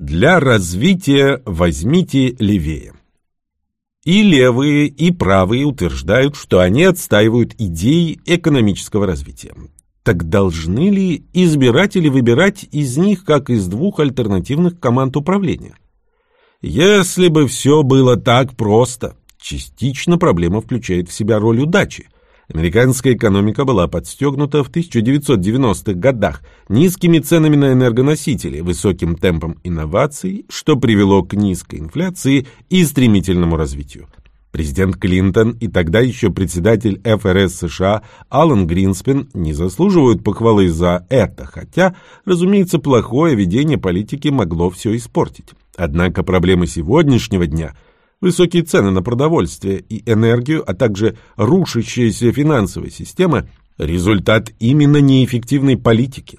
Для развития возьмите левее. И левые, и правые утверждают, что они отстаивают идеи экономического развития. Так должны ли избиратели выбирать из них как из двух альтернативных команд управления? Если бы все было так просто, частично проблема включает в себя роль удачи – Американская экономика была подстегнута в 1990-х годах низкими ценами на энергоносители, высоким темпом инноваций, что привело к низкой инфляции и стремительному развитию. Президент Клинтон и тогда еще председатель ФРС США Алан Гринспен не заслуживают похвалы за это, хотя, разумеется, плохое ведение политики могло все испортить. Однако проблемы сегодняшнего дня – Высокие цены на продовольствие и энергию, а также рушащаяся финансовая система – результат именно неэффективной политики.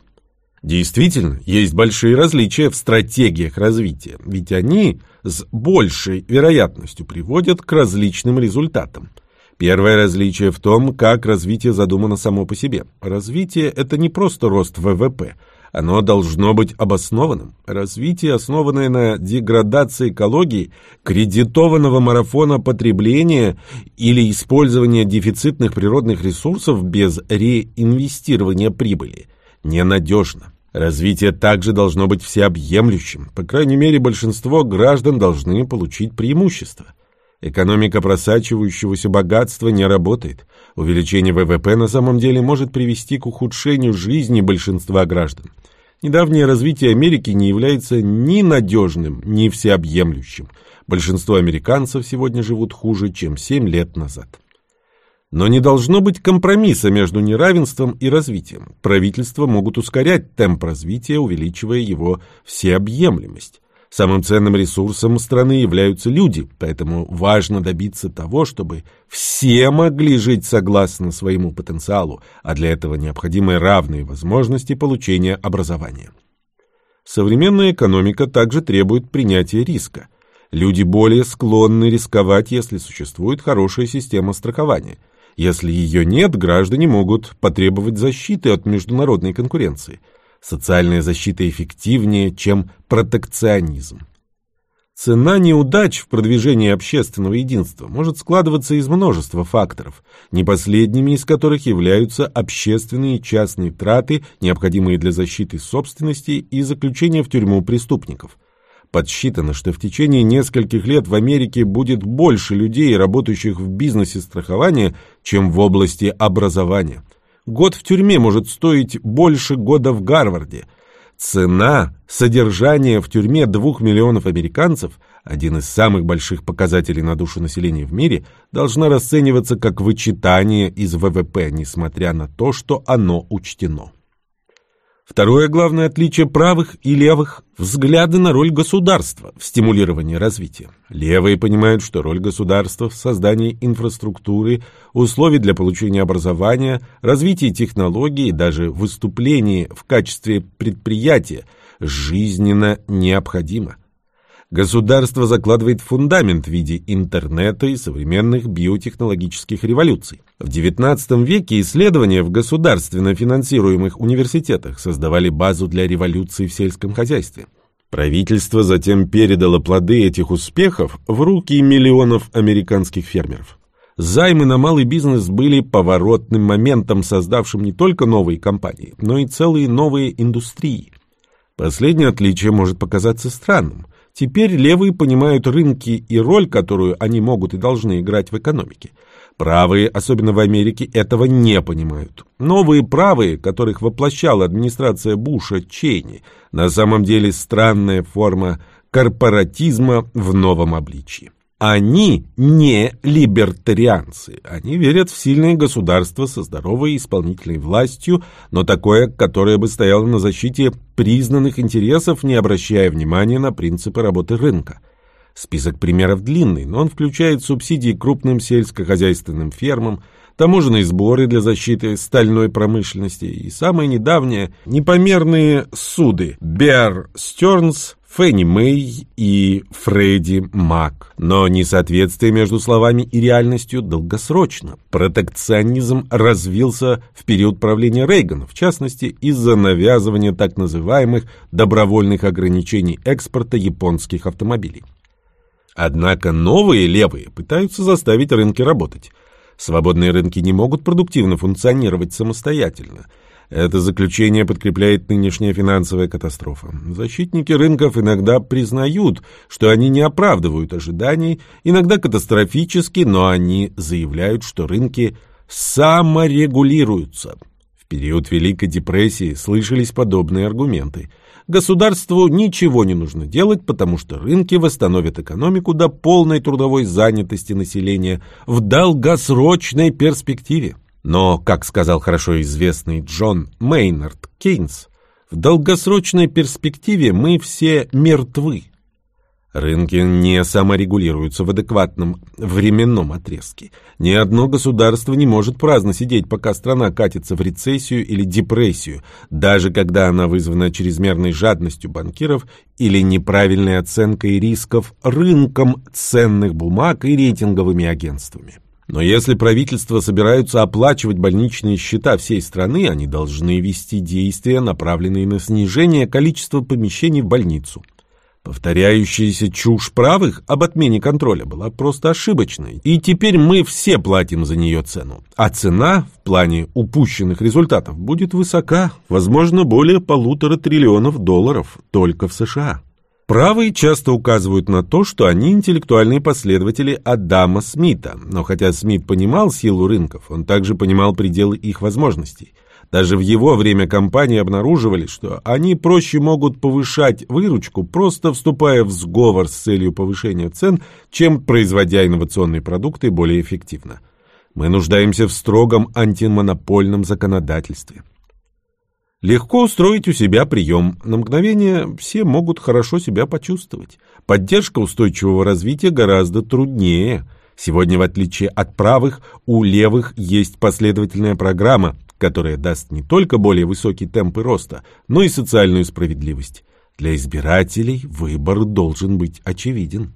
Действительно, есть большие различия в стратегиях развития, ведь они с большей вероятностью приводят к различным результатам. Первое различие в том, как развитие задумано само по себе. Развитие – это не просто рост ВВП – оно должно быть обоснованным. Развитие, основанное на деградации экологии, кредитованного марафона потребления или использования дефицитных природных ресурсов без реинвестирования прибыли, ненадежно. Развитие также должно быть всеобъемлющим. По крайней мере, большинство граждан должны получить преимущество. Экономика просачивающегося богатства не работает. Увеличение ВВП на самом деле может привести к ухудшению жизни большинства граждан. Недавнее развитие Америки не является ни надежным, ни всеобъемлющим. Большинство американцев сегодня живут хуже, чем 7 лет назад. Но не должно быть компромисса между неравенством и развитием. Правительства могут ускорять темп развития, увеличивая его всеобъемлемость. Самым ценным ресурсом страны являются люди, поэтому важно добиться того, чтобы все могли жить согласно своему потенциалу, а для этого необходимы равные возможности получения образования. Современная экономика также требует принятия риска. Люди более склонны рисковать, если существует хорошая система страхования. Если ее нет, граждане могут потребовать защиты от международной конкуренции – Социальная защита эффективнее, чем протекционизм. Цена неудач в продвижении общественного единства может складываться из множества факторов, не последними из которых являются общественные и частные траты, необходимые для защиты собственности и заключения в тюрьму преступников. Подсчитано, что в течение нескольких лет в Америке будет больше людей, работающих в бизнесе страхования, чем в области образования – Год в тюрьме может стоить больше года в Гарварде. Цена содержания в тюрьме двух миллионов американцев, один из самых больших показателей на душу населения в мире, должна расцениваться как вычитание из ВВП, несмотря на то, что оно учтено. Второе главное отличие правых и левых – взгляды на роль государства в стимулировании развития. Левые понимают, что роль государства в создании инфраструктуры, условий для получения образования, развитии технологий и даже выступлении в качестве предприятия жизненно необходимо. Государство закладывает фундамент в виде интернета и современных биотехнологических революций. В XIX веке исследования в государственно финансируемых университетах создавали базу для революции в сельском хозяйстве. Правительство затем передало плоды этих успехов в руки миллионов американских фермеров. Займы на малый бизнес были поворотным моментом, создавшим не только новые компании, но и целые новые индустрии. Последнее отличие может показаться странным. Теперь левые понимают рынки и роль, которую они могут и должны играть в экономике. Правые, особенно в Америке, этого не понимают. Новые правые, которых воплощала администрация Буша Чейни, на самом деле странная форма корпоратизма в новом обличии. Они не либертарианцы. Они верят в сильное государство со здоровой исполнительной властью, но такое, которое бы стояло на защите признанных интересов, не обращая внимания на принципы работы рынка. Список примеров длинный, но он включает субсидии крупным сельскохозяйственным фермам, таможенные сборы для защиты стальной промышленности и самое недавнее – непомерные суды Bear Stearns Фенни Мэй и Фредди Мак. Но несоответствие между словами и реальностью долгосрочно. Протекционизм развился в период правления Рейгана, в частности, из-за навязывания так называемых добровольных ограничений экспорта японских автомобилей. Однако новые левые пытаются заставить рынки работать. Свободные рынки не могут продуктивно функционировать самостоятельно – это заключение подкрепляет нынешняя финансовая катастрофа. Защитники рынков иногда признают, что они не оправдывают ожиданий, иногда катастрофически, но они заявляют, что рынки саморегулируются. В период Великой депрессии слышались подобные аргументы. Государству ничего не нужно делать, потому что рынки восстановят экономику до полной трудовой занятости населения в долгосрочной перспективе. Но, как сказал хорошо известный Джон Мейнард Кейнс, в долгосрочной перспективе мы все мертвы. Рынки не саморегулируются в адекватном временном отрезке. Ни одно государство не может праздно сидеть, пока страна катится в рецессию или депрессию, даже когда она вызвана чрезмерной жадностью банкиров или неправильной оценкой рисков рынком ценных бумаг и рейтинговыми агентствами. Но если правительства собираются оплачивать больничные счета всей страны, они должны вести действия, направленные на снижение количества помещений в больницу. Повторяющаяся чушь правых об отмене контроля была просто ошибочной, и теперь мы все платим за нее цену. А цена в плане упущенных результатов будет высока, возможно, более полутора триллионов долларов только в США. Правые часто указывают на то, что они интеллектуальные последователи Адама Смита, но хотя Смит понимал силу рынков, он также понимал пределы их возможностей. Даже в его время компании обнаруживали, что они проще могут повышать выручку, просто вступая в сговор с целью повышения цен, чем производя инновационные продукты более эффективно. Мы нуждаемся в строгом антимонопольном законодательстве. Легко устроить у себя прием. На мгновение все могут хорошо себя почувствовать. Поддержка устойчивого развития гораздо труднее. Сегодня, в отличие от правых, у левых есть последовательная программа, которая даст не только более высокие темпы роста, но и социальную справедливость. Для избирателей выбор должен быть очевиден.